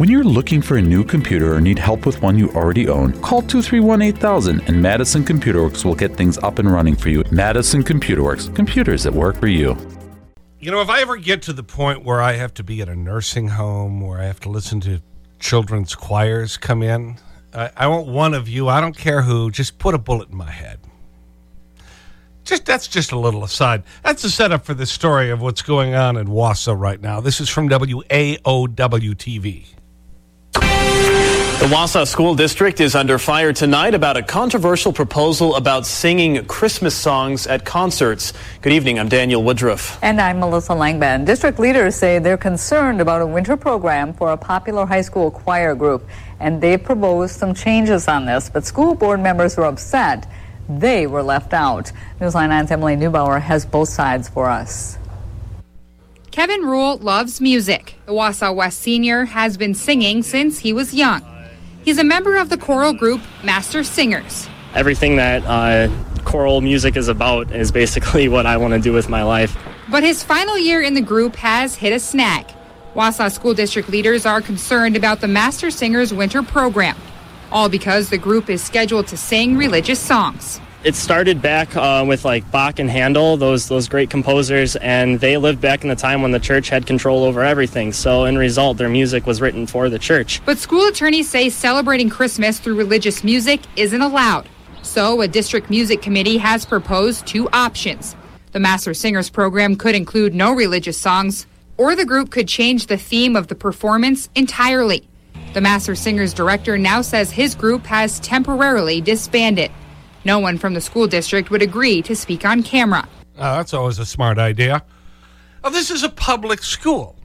When you're looking for a new computer or need help with one you already own, call 231 8000 and Madison Computer Works will get things up and running for you. Madison Computer Works, computers that work for you. You know, if I ever get to the point where I have to be at a nursing home, where I have to listen to children's choirs come in, I, I want one of you, I don't care who, just put a bullet in my head. Just, that's just a little aside. That's the setup for the story of what's going on in Wausau right now. This is from WAOW TV. The Wausau School District is under fire tonight about a controversial proposal about singing Christmas songs at concerts. Good evening, I'm Daniel Woodruff. And I'm Melissa Langban. District leaders say they're concerned about a winter program for a popular high school choir group, and they've proposed some changes on this, but school board members are upset they were left out. Newsline 9's Emily Neubauer has both sides for us. Kevin Rule loves music. The Wausau West senior has been singing since he was young. He's a member of the choral group Master Singers. Everything that uh, choral music is about is basically what I want to do with my life. But his final year in the group has hit a snag. Wausau School District leaders are concerned about the Master Singers winter program, all because the group is scheduled to sing religious songs it started back uh, with like Bach and Handel, those those great composers, and they lived back in the time when the church had control over everything. So, in result, their music was written for the church. But school attorneys say celebrating Christmas through religious music isn't allowed. So, a district music committee has proposed two options. The Master Singers program could include no religious songs, or the group could change the theme of the performance entirely. The Master Singers director now says his group has temporarily disbanded. No one from the school district would agree to speak on camera. Oh, that's always a smart idea. Oh, this is a public school.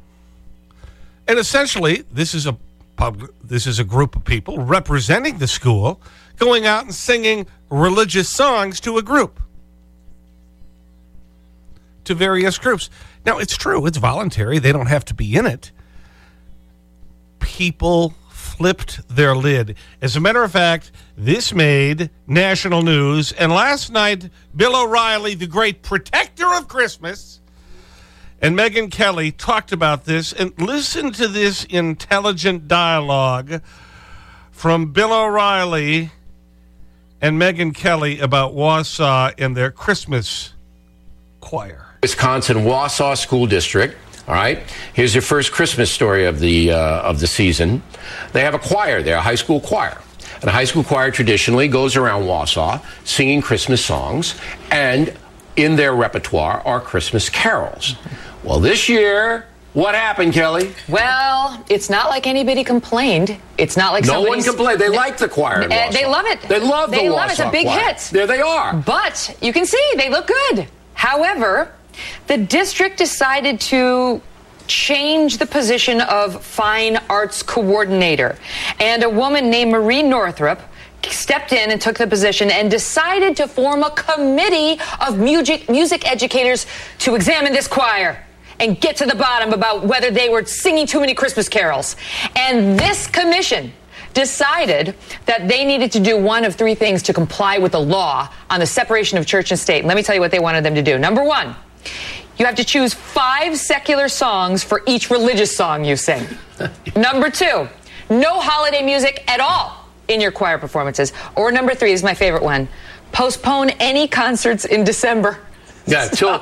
And essentially, this is a public, this is a group of people representing the school going out and singing religious songs to a group. To various groups. Now, it's true, it's voluntary. They don't have to be in it. People flipped their lid. As a matter of fact, this made national news. And last night, Bill O'Reilly, the great protector of Christmas, and Megyn Kelly talked about this. And listen to this intelligent dialogue from Bill O'Reilly and Megyn Kelly about Wausau and their Christmas choir. Wisconsin Wausau School District all right. Here's your first Christmas story of the uh, of the season. They have a choir there, a high school choir. And a high school choir traditionally goes around Wausau singing Christmas songs, and in their repertoire are Christmas carols. Well, this year, what happened, Kelly? Well, it's not like anybody complained. It's not like no one complained. They like the choir. Uh, they love it. They love the They Wausau love it. It's a big choir. hit. There they are. But you can see they look good. However, the district decided to change the position of fine arts coordinator. And a woman named Marie Northrup stepped in and took the position and decided to form a committee of music, music educators to examine this choir and get to the bottom about whether they were singing too many Christmas carols. And this commission decided that they needed to do one of three things to comply with the law on the separation of church and state. Let me tell you what they wanted them to do. Number one, you have to choose five secular songs for each religious song you sing. number two, no holiday music at all in your choir performances. Or number three is my favorite one postpone any concerts in December. Yeah, till,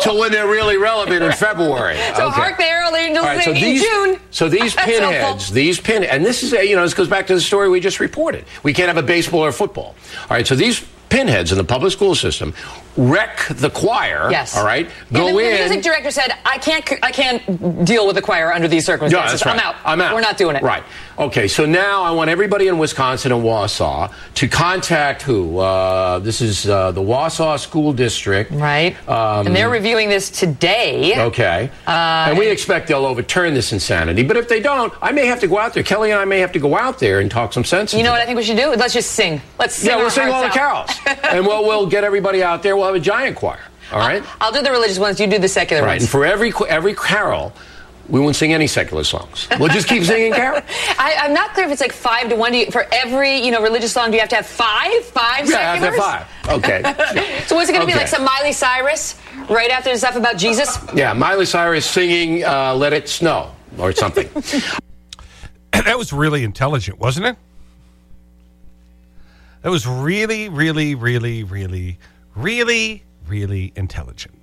till when they're really relevant in February. So Okay. hark the herald angels right, so these, in June. So these pinheads, these pin, and this is, a, you know, this goes back to the story we just reported. We can't have a baseball or football. All right, so these pinheads in the public school system wreck the choir. Yes. All right, Yeah, go the, the in. music director said, "I can't, I can't deal with the choir under these Yeah, circumstances. that's right. I'm out. I'm out. We're not doing it." Right. Okay. So now I want everybody in Wisconsin and Wausau to contact who? Uh, this is uh, the Wausau School District. Right. Um, and they're reviewing this today. Okay. Uh, and we expect they'll overturn this insanity. But if they don't, I may have to go out there. Kelly and I may have to go out there and talk some sense. You know what. I think we should do? Let's just sing. Let's sing. Yeah, we'll sing all the carols. and we'll, we'll get everybody out there. We'll have a giant choir. All right? I'll do the religious ones. You do the secular Right. And ones. for every, every carol, we won't sing any secular songs. We'll just keep singing carols. I, I'm not clear if it's like five to one. Do you, for every you know religious song, do you have to have five? Five Yeah, I have to seculars? have five. Okay. So what's it going to be like? Some Miley Cyrus right after the stuff about Jesus? Yeah, Miley Cyrus singing uh, Let It Snow or something. That was really intelligent, wasn't it? That was really, really, really, really, really, really intelligent.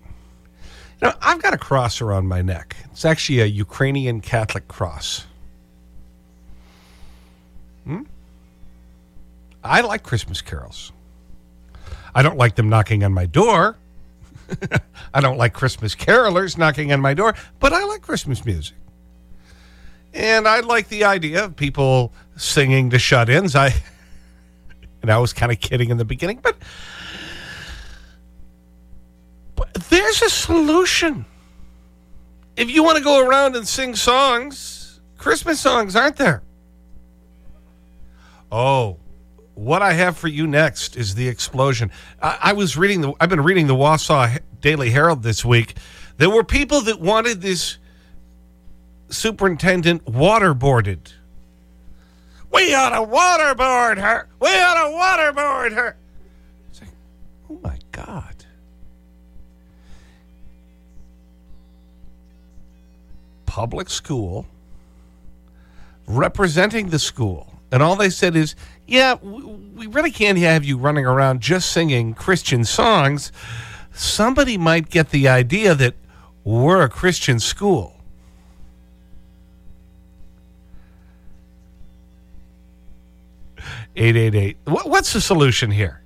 Know, I've got a cross around my neck. It's actually a Ukrainian Catholic cross. Hmm? I like Christmas carols. I don't like them knocking on my door. I don't like Christmas carolers knocking on my door, but I like Christmas music. And I like the idea of people singing to shut ins. I, and I was kind of kidding in the beginning, but there's a solution. If you want to go around and sing songs, Christmas songs, aren't there? Oh, what I have for you next is the explosion. I, I, was reading the, I've been reading the Wausau Daily Herald this week. There were people that wanted this superintendent waterboarded. We ought to waterboard her. We ought to waterboard her. Like, oh my God. Public school representing the school. And all they said is, yeah, we really can't have you running around just singing Christian songs. Somebody might get the idea that we're a Christian school. 888. What's the solution here?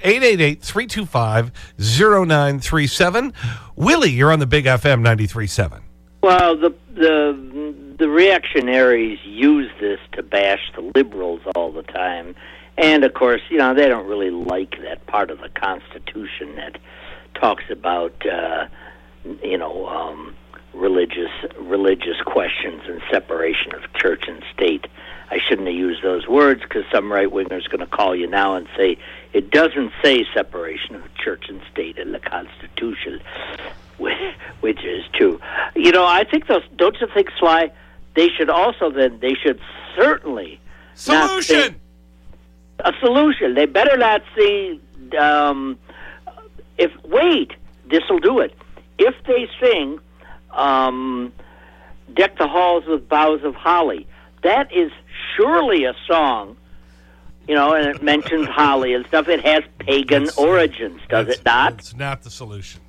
888-325-0937. Willie, you're on the Big FM 93.7. Well, the, the, the reactionaries use this to bash the liberals all the time. And, of course, you know, they don't really like that part of the Constitution that talks about, uh, you know, um, religious religious questions and separation of church and state. I shouldn't have used those words because some right winger is going to call you now and say it doesn't say separation of church and state in the Constitution, which is true. You know, I think those. Don't you think, Sly? They should also then they should certainly solution a solution. They better not see um, if wait. This will do it. If they sing um, "Deck the Halls with Boughs of Holly," that is surely a song, you know, and it mentions holly and stuff. It has pagan origins, does it not? It's not the solution.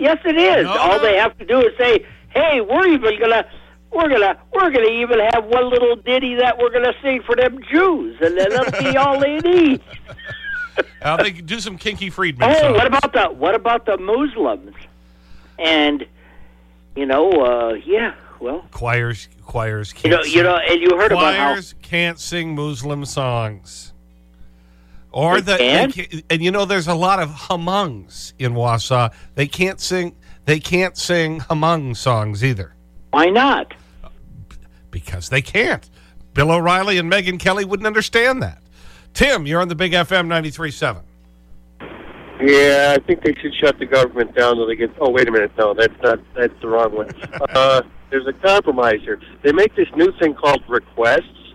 Yes, it is. No, All no. they have to do is say, "Hey, we're even gonna." We're gonna we're gonna even have one little ditty that we're gonna sing for them Jews, and then that'll be all they need. uh, they do some Kinky Friedman. Hey, songs. what about the what about the Muslims? And you know, uh, yeah, well, choirs choirs can't you know, sing. you know, and you heard choirs about how can't sing Muslim songs. Or they the they and you know there's a lot of Hmongs in Wausau. They can't sing they can't sing Hmong songs either. Why not? Because they can't. Bill O'Reilly and Megyn Kelly wouldn't understand that. Tim, you're on the Big FM 93.7. Yeah, I think they should shut the government down until they get. Oh, wait a minute. No, that's not. That's the wrong one. Uh, there's a compromise here. They make this new thing called requests.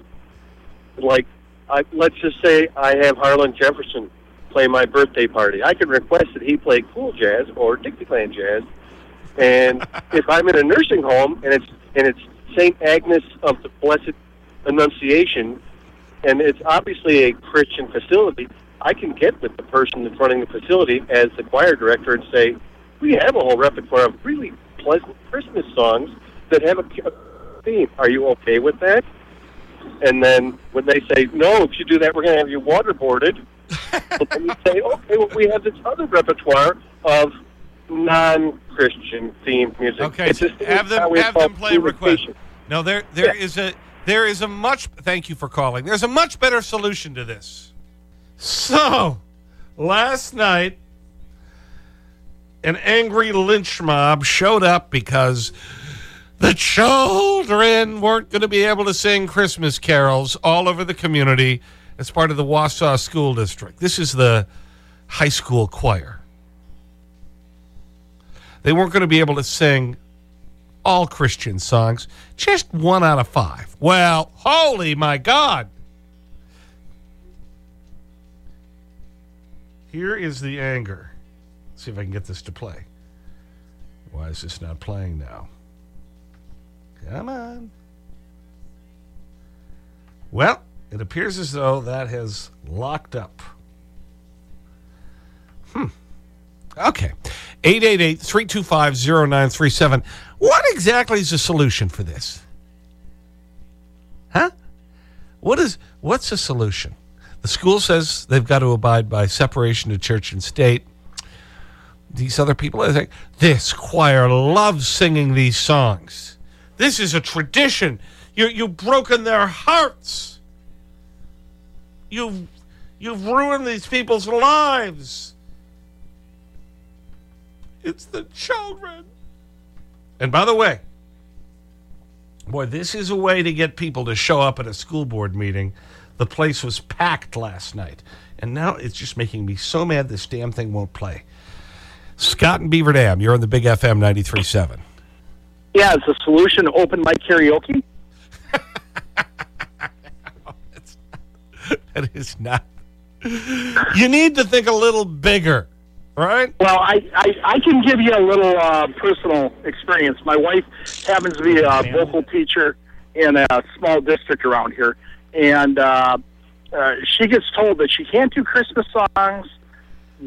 Like, I, let's just say I have Harlan Jefferson play my birthday party. I can request that he play cool jazz or Dixieland jazz. And if I'm in a nursing home and it's and it's St. Agnes of the Blessed Annunciation, and it's obviously a Christian facility, I can get with the person that's running the facility as the choir director and say, we have a whole repertoire of really pleasant Christmas songs that have a theme. Are you okay with that? And then when they say, no, if you do that, we're going to have you waterboarded. but then you say, okay, well, we have this other repertoire of non-Christian themed music. Okay, so have them, have them play request. No, there, there yeah. is a, there is a much, thank you for calling. There's a much better solution to this. So, last night, an angry lynch mob showed up because the children weren't going to be able to sing Christmas carols all over the community as part of the Wausau School District. This is the high school choir. They weren't going to be able to sing all Christian songs, just one out of five. Well, holy my God. Here is the anger. Let's see if I can get this to play. Why is this not playing now? Come on. Well, it appears as though that has locked up. Hmm. Okay. 888-325-0937. What exactly is the solution for this? Huh? What is, what's the solution? The school says they've got to abide by separation of church and state. These other people are think, this choir loves singing these songs. This is a tradition. You, you've broken their hearts. You've, you've ruined these people's lives. It's the children. And by the way, boy, this is a way to get people to show up at a school board meeting. The place was packed last night. And now it's just making me so mad this damn thing won't play. Scott and Beaver Dam, you're on the Big FM 93.7. Yeah, is the solution open mic karaoke? that is not. You need to think a little bigger, right? Well, I, I, I can give you a little uh, personal experience. My wife happens to be a vocal teacher in a small district around here, and uh, uh, she gets told that she can't do Christmas songs,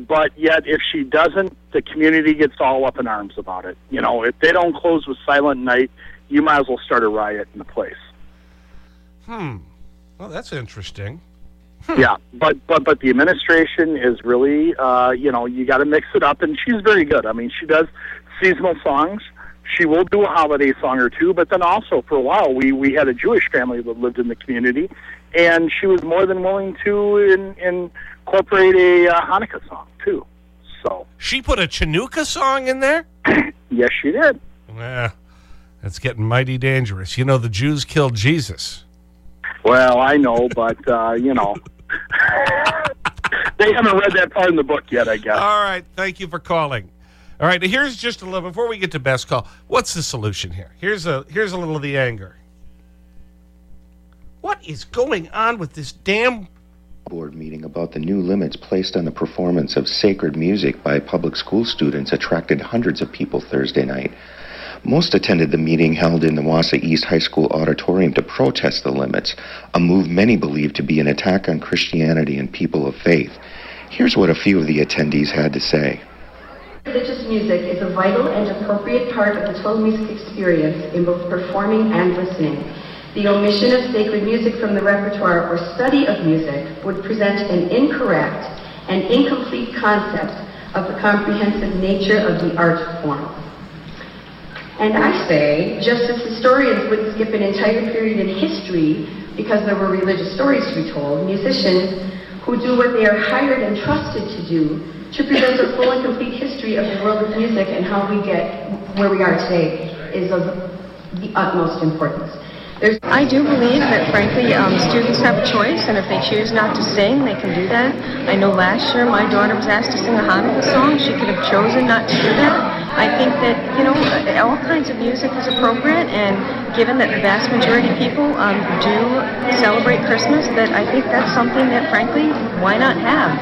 but yet if she doesn't, the community gets all up in arms about it. You know, if they don't close with Silent Night, you might as well start a riot in the place. Hmm. Well, that's interesting. Yeah, but but but the administration is really, uh, you know, you got to mix it up, and she's very good. I mean, she does seasonal songs. She will do a holiday song or two, but then also for a while we we had a Jewish family that lived in the community, and she was more than willing to in, incorporate a uh, Hanukkah song too. So she put a Chinooka song in there. yes, she did. Yeah, that's getting mighty dangerous. You know, the Jews killed Jesus. Well, I know, but uh, you know. they haven't read that part in the book yet, I guess. All right. Thank you for calling. All right. Here's just a little, before we get to best call, what's the solution here? Here's a, here's a little of the anger. What is going on with this damn board meeting about the new limits placed on the performance of sacred music by public school students attracted hundreds of people Thursday night. Most attended the meeting held in the Wausau East High School auditorium to protest the limits, a move many believe to be an attack on Christianity and people of faith. Here's what a few of the attendees had to say. Religious music is a vital and appropriate part of the total music experience in both performing and listening. The omission of sacred music from the repertoire or study of music would present an incorrect and incomplete concept of the comprehensive nature of the art form. And I say, just as historians wouldn't skip an entire period in history because there were religious stories to be told, musicians who do what they are hired and trusted to do to present a full and complete history of the world of music and how we get where we are today is of the utmost importance. There's I do believe that, frankly, um, students have a choice, and if they choose not to sing, they can do that. I know last year my daughter was asked to sing a Hanukkah song. She could have chosen not to do that. I think that, you know, all kinds of music is appropriate, and given that the vast majority of people um, do celebrate Christmas, that I think that's something that, frankly, why not have?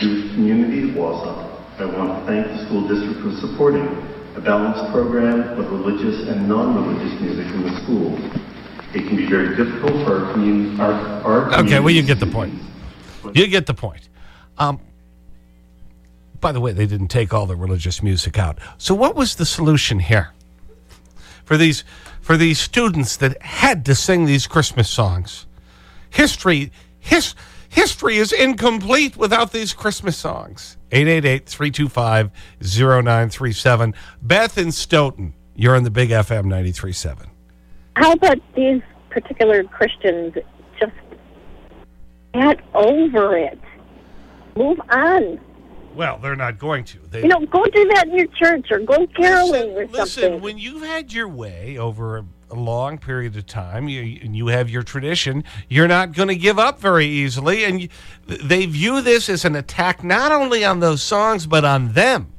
Jewish community of Wausau, I want to thank the school district for supporting a balanced program of religious and non-religious music in the schools. It can be very difficult for our community. Our, our okay, well, you get the point. You get the point. Um, by the way, they didn't take all the religious music out. So what was the solution here? For these, for these students that had to sing these Christmas songs. History, his, history is incomplete without these Christmas songs. 888-325-0937. Beth in Stoughton, you're on the Big FM 93.7. How about these particular Christians just get over it? Move on. Well, they're not going to. They, you know, go do that in your church or go caroling listen, or listen, when you've had your way over a, a long period of time you, and you have your tradition, you're not going to give up very easily. And you, they view this as an attack not only on those songs, but on them.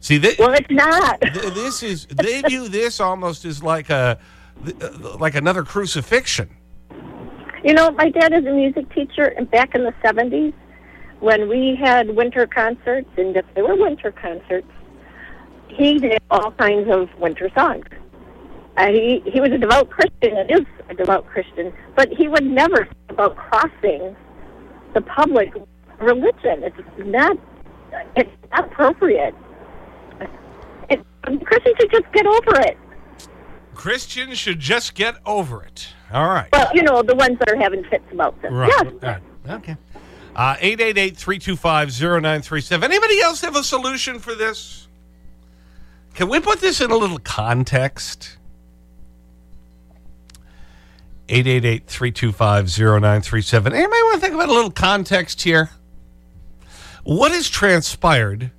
See, they, well, it's not. this is, they view this almost as like, a, like another crucifixion. You know, my dad is a music teacher, and back in the 70s, when we had winter concerts, and if there were winter concerts, he did all kinds of winter songs. Uh, he he was a devout Christian and is a devout Christian, but he would never think about crossing the public religion. It's not it's not appropriate. It, Christians should just get over it. Christians should just get over it. All right. Well, you know, the ones that are having fits about this. Right. Yes. All right. Okay. Uh, 888-325-0937. Anybody else have a solution for this? Can we put this in a little context? 888-325-0937. Anybody want to think about a little context here? What has transpired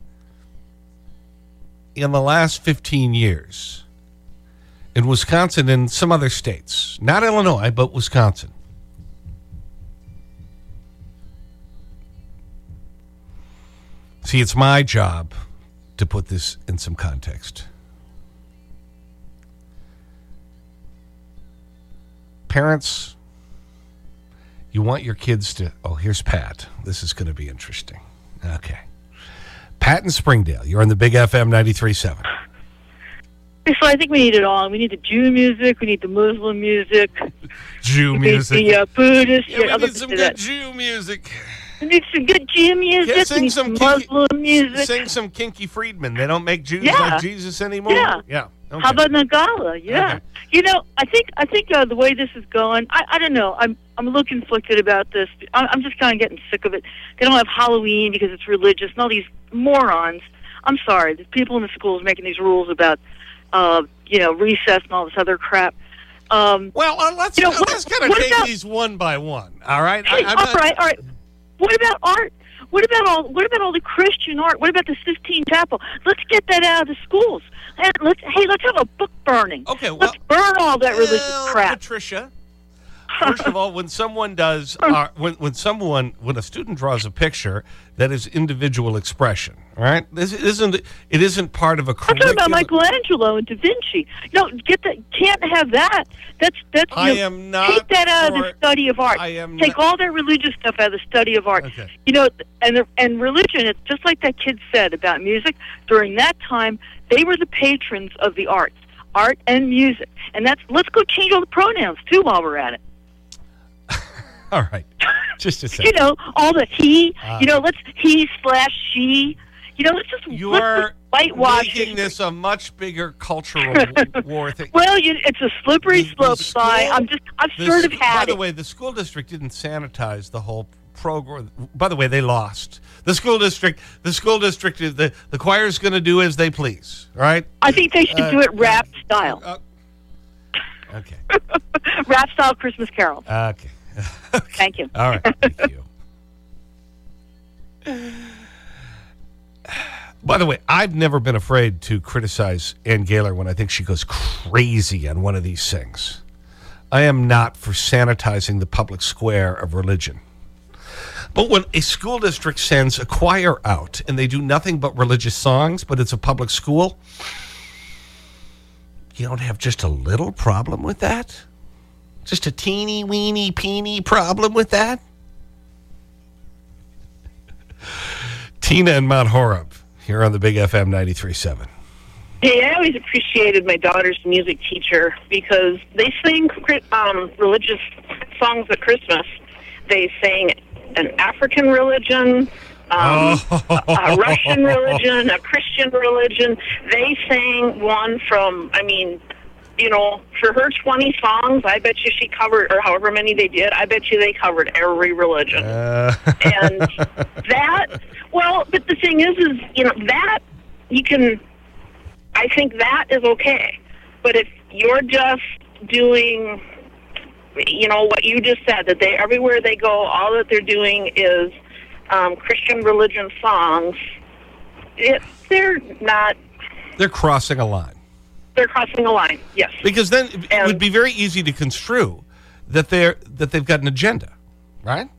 in the last 15 years in Wisconsin and some other states? Not Illinois, but Wisconsin. See, it's my job to put this in some context. Parents, you want your kids to. Oh, here's Pat. This is going to be interesting. Okay. Pat in Springdale, you're on the Big FM 93.7. So I think we need it all. We need the Jew music. We need the Muslim music. Jew we music. Need the uh, Buddhist. Yeah, we need some good that. Jew music. We need some good Jew music. Yeah, we sing need some some kinky- Muslim music. Sing some Kinky Friedman. They don't make Jews Yeah. like Jesus anymore? Yeah. Yeah. Okay. How about Nagala? Yeah. You know, I think I think uh, the way this is going, I, I don't know. I'm I'm a little conflicted about this. I'm, I'm just kind of getting sick of it. They don't have Halloween because it's religious, and all these morons. I'm sorry, The people in the schools making these rules about, uh, you know, recess and all this other crap. Um, well, uh, let's you know, let's kind of what take about, these one by one. All right. I'm all not- right, all right. What about art? What about all? What about all the Christian art? What about the Sistine Chapel? Let's get that out of the schools. And let's hey, let's have a book burning. Okay, well, let's burn all that religious Well, crap. Patricia. First of all, when someone does, uh, when when someone when a student draws a picture, that is individual expression. Right, this isn't it isn't part of a I'm talking about Michelangelo and Da Vinci. No, get that. Can't have that. That's that's. you I know, am not take that out of the study of art. I am take not- all that religious stuff out of the study of art. You know, and the, and religion. It's just like that kid said about music. During that time, they were the patrons of the arts, art and music. And that's let's go change all the pronouns too while we're at it. All right, just a second. You know, all the he. Uh, you know, let's he slash she. You know, let's just let's just whitewash making this a much bigger cultural war thing. Well, you, it's a slippery slope, Si. I'm just, I've sort of had By the way, the school district didn't sanitize the whole program. By the way, they lost. The school district, the school district, the, the choir is going to do as they please, all right? I think they should Uh, do it rap style. okay. rap style Christmas Carol. Okay. Thank you. All right. Thank you. By the way, I've never been afraid to criticize Anne Gaylor when I think she goes crazy on one of these things. I am not for sanitizing the public square of religion. But when a school district sends a choir out and they do nothing but religious songs, but it's a public school, you don't have just a little problem with that? Just a teeny weeny peeny problem with that? Tina and Mount Horeb here on the Big FM 93.7. Hey, I always appreciated my daughter's music teacher because they sing um, religious songs at Christmas. They sang an African religion, um, a, a Russian religion, a Christian religion. They sang one from, I mean, you know, for her 20 songs, I bet you she covered, or however many they did, I bet you they covered every religion. Uh, and that well but the thing is is you know that you can i think that is okay but if you're just doing you know what you just said that they everywhere they go all that they're doing is um christian religion songs it they're not They're crossing a line. They're crossing the line yes Because then it would be very easy to construe that, they're, that they've got an agenda, right?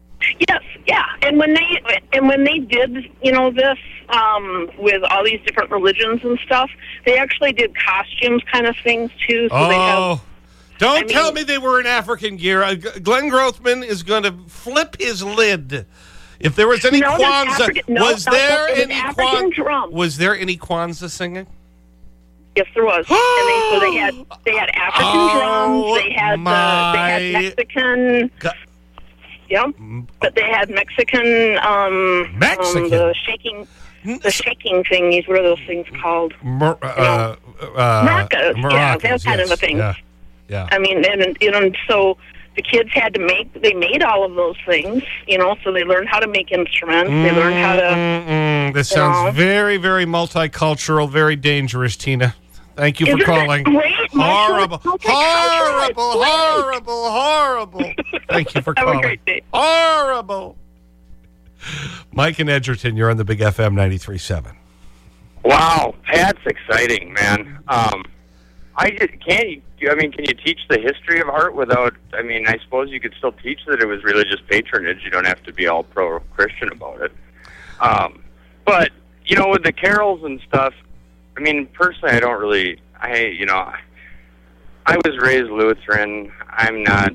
Yes, yeah. And when they and when they did, you know, this um, with all these different religions and stuff, they actually did costumes kind of things too. So they have oh, don't I mean- tell me they were in African gear. Uh, Glenn Grothman is going to flip his lid. If there was any No, Kwanzaa, no, was no, there any African Kwan- drum. was there any Kwanzaa singing? Yes, there was. and they so they had they had African Oh, drums. They had uh, they had Mexican. Yep. But they had Mexican. Um, Mexican? Um, the shaking. The shaking thingies. What are those things called? Mer, uh, uh, Maracas, yeah, that maracas, kind of a thing. Yeah. yeah. I mean, and you know, so the kids had to make. They made all of those things. You know, so they learned how to make instruments. They learned how to. Mm, this sounds know. very, very multicultural, very dangerous, Tina. Thank you for Isn't that calling. great? Horrible, Multicultural. horrible, horrible, horrible. Thank you for calling. Horrible. Mike and Edgerton, you're on the Big FM 93.7. Wow, that's exciting, man. Um, I just can't. I mean, can you teach the history of art without? I mean, I suppose you could still teach that it was religious patronage. You don't have to be all pro-Christian about it. Um, but you know, with the carols and stuff. I mean, personally, I don't really. I you know, I was raised Lutheran. I'm not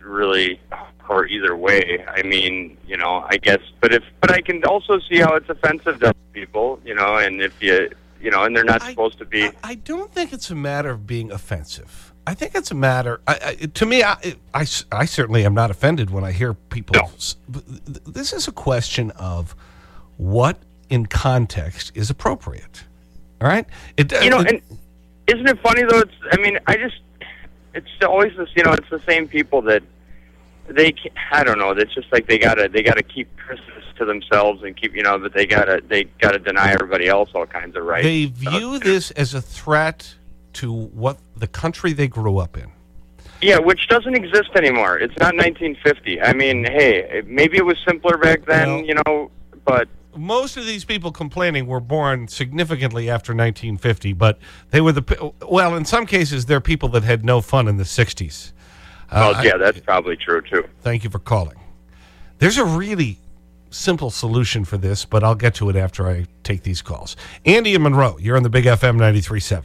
really or either way. I mean, you know, I guess, but if, but I can also see how it's offensive to people, you know, and if you, you know, and they're not supposed to be. I don't think it's a matter of being offensive. I think it's a matter, I, I, to me, I, I, I certainly am not offended when I hear people. th- This is a question of what in context is appropriate. All right? It, uh, you know, it- and isn't it funny though? It's, I mean, I just, it's always this, you know, it's the same people that they, I don't know, it's just like they gotta, they gotta keep Christmas to themselves and keep, you know, but they gotta, they gotta deny everybody else all kinds of rights. They view this as a threat to what the country they grew up in. Yeah, which doesn't exist anymore. It's not 1950. I mean, hey, maybe it was simpler back then, you know, but Most of these people complaining were born significantly after 1950, but they were the, well, in some cases, they're people that had no fun in the 60s. well, Uh, yeah, that's probably true too. Thank you for calling. There's a really simple solution for this, but I'll get to it after I take these calls. Andy and Monroe, you're on the Big FM 93.7.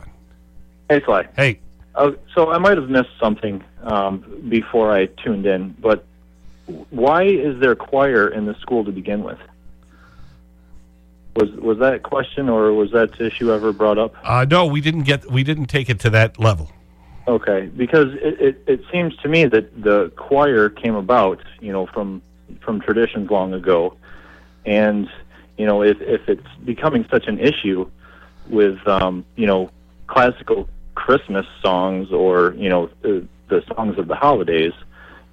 Hey, Sly. Hey. Uh, so I might have missed something um, before I tuned in, but why is there choir in the school to begin with? Was was that question or was that issue ever brought up? Uh, no, we didn't get, we didn't take it to that level. Okay, because it, it, it seems to me that the choir came about, you know, from from traditions long ago, and you know, if if it's becoming such an issue with um, you know classical Christmas songs or you know the, the songs of the holidays,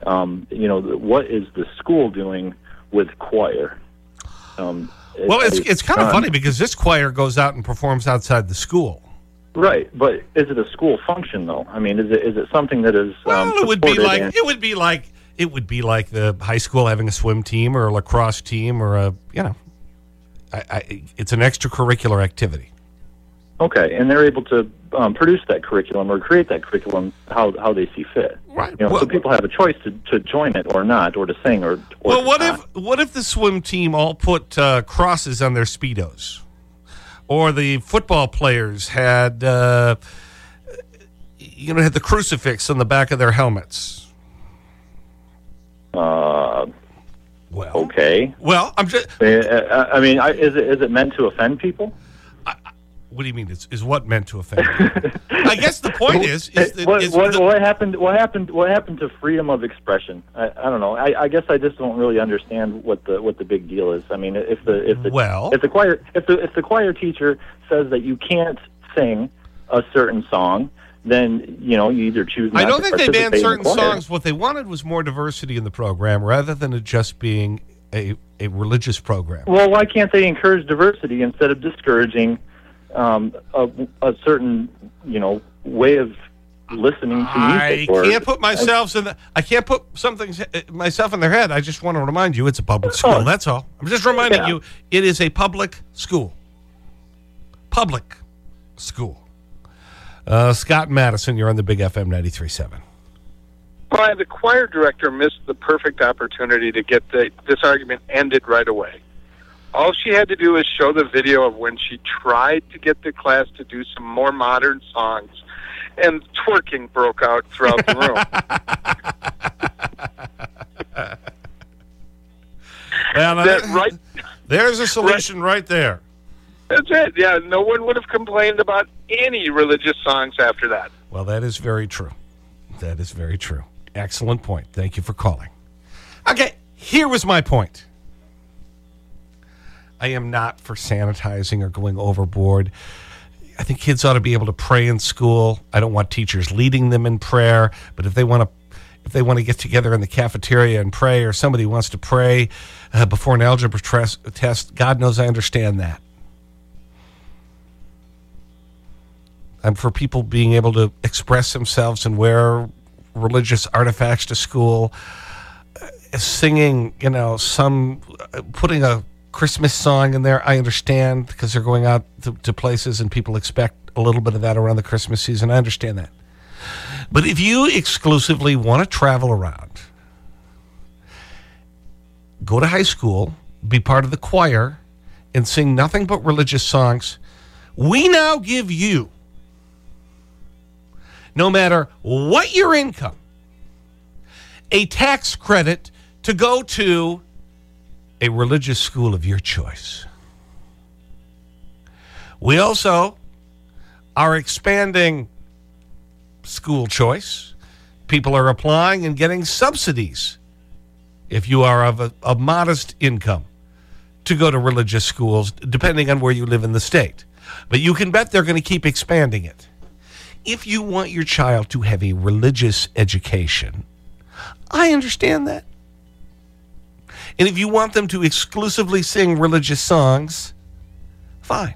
um, you know, what is the school doing with choir? Um, Well, it's, it's kind of funny because this choir goes out and performs outside the school. Right, but is it a school function though? I mean, is it is it something that is um, Well, it would be like, and- it would be like, it would be like the high school having a swim team or a lacrosse team or a, you know, I, I, it's an extracurricular activity. Okay, and they're able to um, produce that curriculum or create that curriculum how how they see fit. Right. You know, so people have a choice to, to join it or not, or to sing or. or Well, what not. if what if the swim team all put uh, crosses on their speedos, or the football players had uh, you know had the crucifix on the back of their helmets? Uh, well, okay. Well, I'm just. I, I mean, is it is it meant to offend people? What do you mean? Is, is what meant to offend? I guess the point is, is, that, what, is what, the- what happened? What happened? What happened to freedom of expression? I, I don't know. I, I guess I just don't really understand what the what the big deal is. I mean, if the if the Well- if the choir if the if the choir teacher says that you can't sing a certain song, then you know you either choose. Not I don't think they banned certain the songs. What they wanted was more diversity in the program rather than it just being a, a religious program. Well, why can't they encourage diversity instead of discouraging um, a, a certain, you know, way of listening to I music? or- can't put myself in the, I can't put something myself in their head. I just want to remind you it's a public school. That's all. I'm just reminding Yeah. you it is a public school. Public school. Uh, Scott Madison, you're on the Big FM 93.7. Why the choir director missed the perfect opportunity to get the, this argument ended right away. All she had to do was show the video of when she tried to get the class to do some more modern songs, and twerking broke out throughout the room. Well, That uh, right- There's a solution right, there. That's it. Yeah, no one would have complained about any religious songs after that. Well, that is very true. That is very true. Excellent point. Thank you for calling. Okay, here was my point. I am not for sanitizing or going overboard. I think kids ought to be able to pray in school. I don't want teachers leading them in prayer, but if they want to if they want to get together in the cafeteria and pray or somebody wants to pray uh, before an algebra test, God knows I understand that. I'm for people being able to express themselves and wear religious artifacts to school, uh, singing, you know, some, uh, putting a Christmas song in there. I understand because they're going out to, to places and people expect a little bit of that around the Christmas season. I understand that. But if you exclusively want to travel around, go to high school, be part of the choir, and sing nothing but religious songs, we now give you, no matter what your income, a tax credit to go to a religious school of your choice. We also are expanding school choice. People are applying and getting subsidies if you are of a, a modest income to go to religious schools, depending on where you live in the state. But you can bet they're going to keep expanding it. If you want your child to have a religious education, I understand that. And if you want them to exclusively sing religious songs, fine.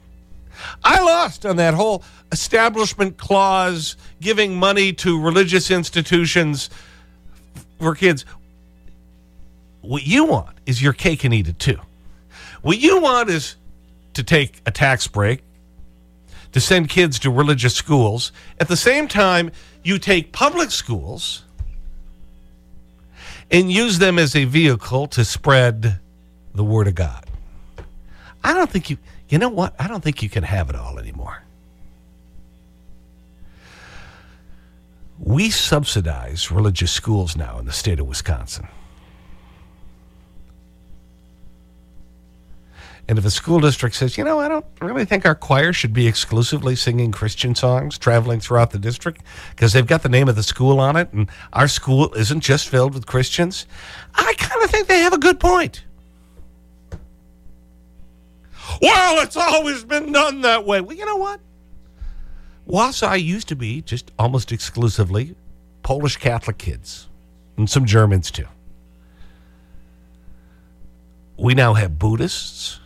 I lost on that whole establishment clause giving money to religious institutions for kids. What you want is your cake and eat it too. What you want is to take a tax break, to send kids to religious schools. At the same time, you take public schools and use them as a vehicle to spread the Word of God. I don't think you, you know what? I don't think you can have it all anymore. We subsidize religious schools now in the state of Wisconsin. And if a school district says, you know, I don't really think our choir should be exclusively singing Christian songs traveling throughout the district because they've got the name of the school on it and our school isn't just filled with Christians, I kind of think they have a good point. Well, it's always been done that way. Well, you know what? Wausau used to be just almost exclusively Polish Catholic kids and some Germans too. We now have Buddhists.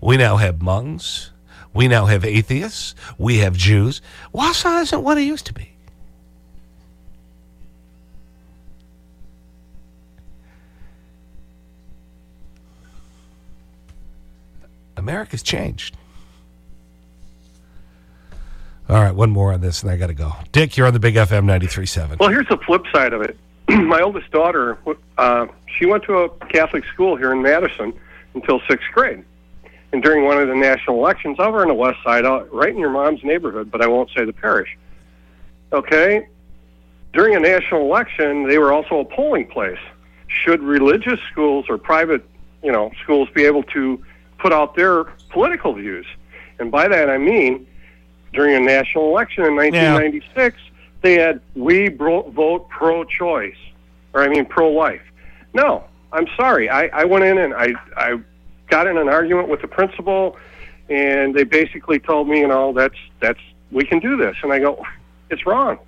We now have monks. We now have atheists. We have Jews. Wausau isn't what it used to be. America's changed. All right, one more on this, and I got to go. Dick, you're on the Big FM 93.7. Well, here's the flip side of it. My oldest daughter, uh, she went to a Catholic school here in Madison until sixth grade. And during one of the national elections, over on the west side, right in your mom's neighborhood, but I won't say the parish. Okay? During a national election, they were also a polling place. Should religious schools or private, you know, schools be able to put out their political views? And by that I mean, during a national election in 1996, yeah. they had we bro- vote pro-choice, or I mean pro-life. No, I'm sorry. I, I went in and I, I got in an argument with the principal, and they basically told me, you know, that's that's we can do this, and I go, it's wrong.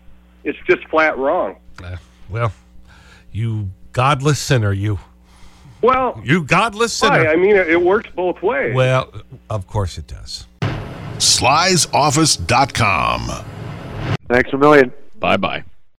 It's just flat wrong. Uh, well, you godless sinner, you. Well, you godless sinner. Why? I mean, it works both ways. Well, of course it does. Sly'sOffice.com. Thanks a million. Bye bye.